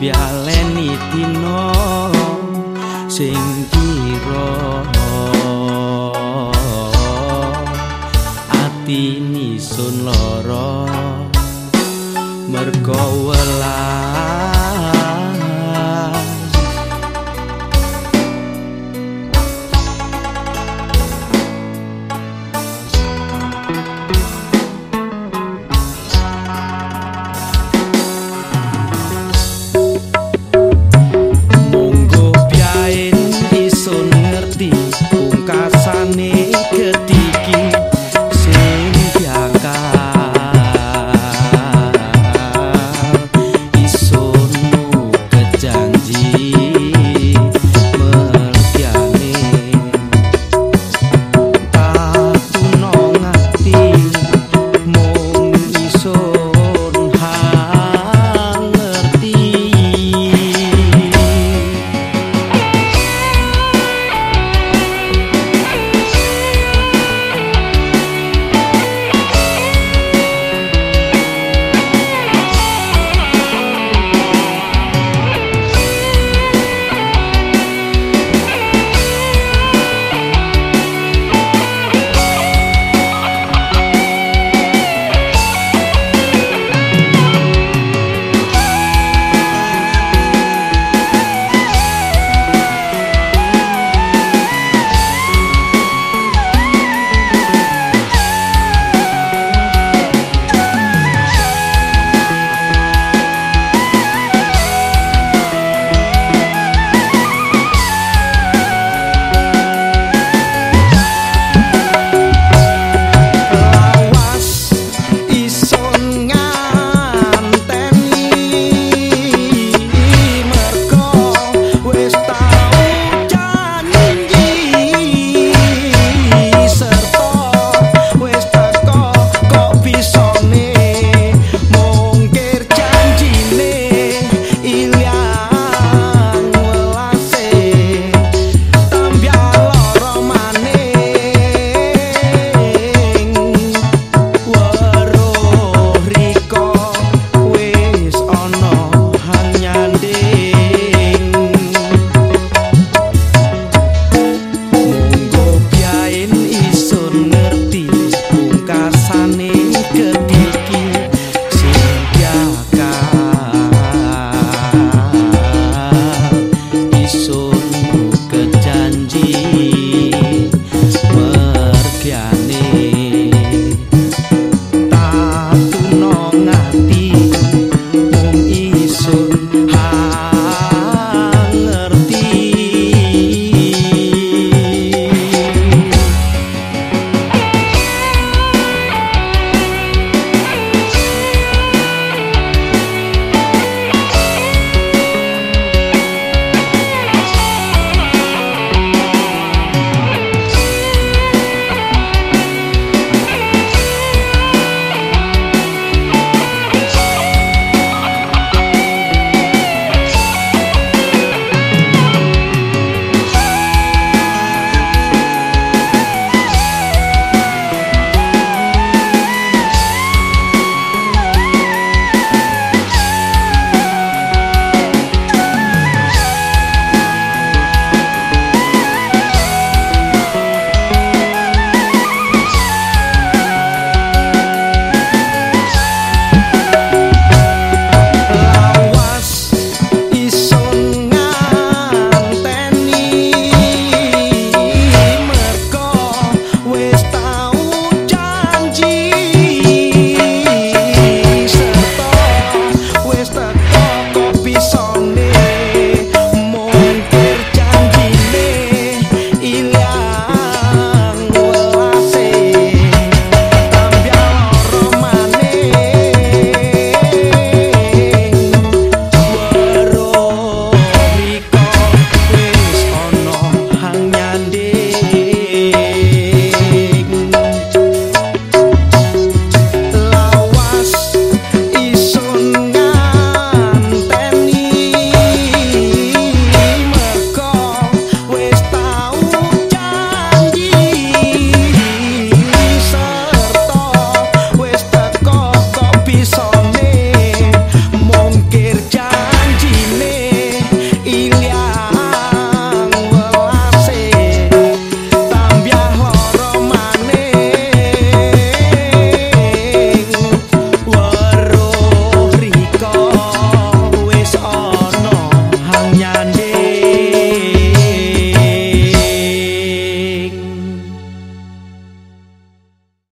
sun bisa bialeni dino sing kira ati ni sun lara mergo welas 你